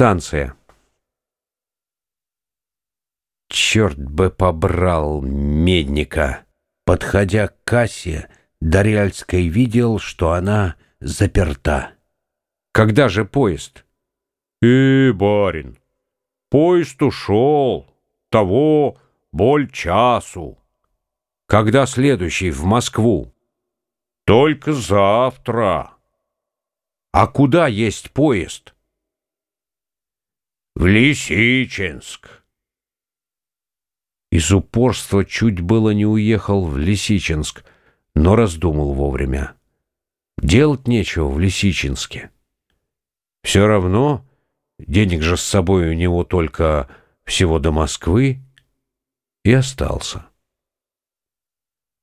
Станция. Черт бы побрал медника. Подходя к кассе, Даряльской видел, что она заперта. Когда же поезд? И, барин, поезд ушел. Того боль часу. Когда следующий в Москву? Только завтра. А куда есть поезд? В Лисичинск. Из упорства чуть было не уехал в Лисичинск, но раздумал вовремя. Делать нечего в Лисичинске. Все равно денег же с собой у него только всего до Москвы и остался.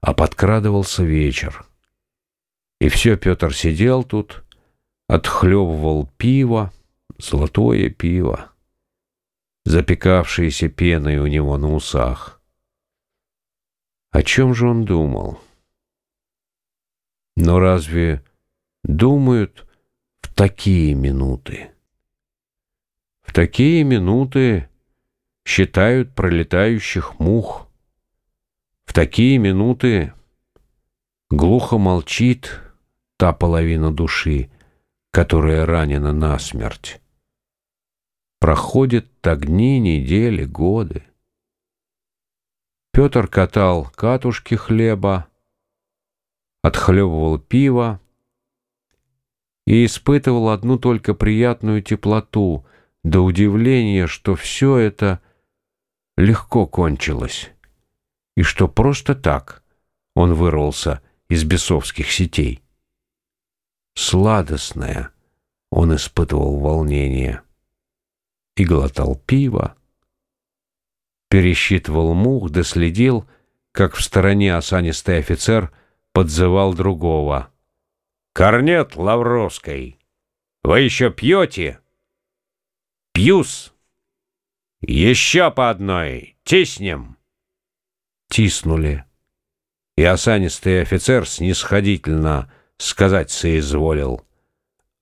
А подкрадывался вечер. И все Петр сидел тут, отхлебывал пиво, золотое пиво запекавшиеся пеной у него на усах. О чем же он думал? Но разве думают в такие минуты? В такие минуты считают пролетающих мух. В такие минуты глухо молчит та половина души, которая ранена насмерть. Проходят огни, недели, годы. Петр катал катушки хлеба, отхлебывал пиво и испытывал одну только приятную теплоту до удивления, что все это легко кончилось, и что просто так он вырвался из бесовских сетей. Сладостное он испытывал волнение и глотал пиво, пересчитывал мух, доследил, как в стороне осанистый офицер подзывал другого. «Корнет Лавровской, вы еще пьете?» «Пьюс! Еще по одной! Тиснем!» Тиснули, и осанистый офицер снисходительно сказать соизволил.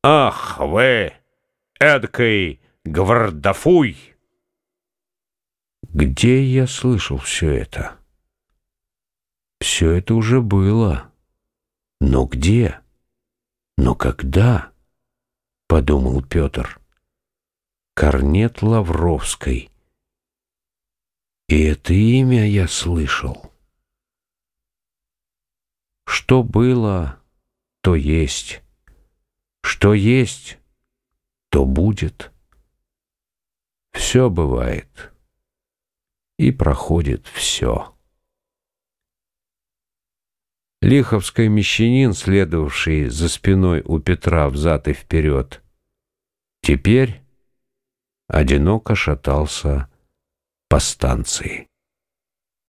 «Ах вы, эдакой Гвардафуй!» Где я слышал все это? Все это уже было. Но где? Но когда? Подумал Петр. Корнет Лавровской. И это имя я слышал. Что было, то есть. Что есть, то будет. Все бывает. И проходит все. Лиховский мещанин, следовавший за спиной у Петра взад и вперед, теперь одиноко шатался по станции.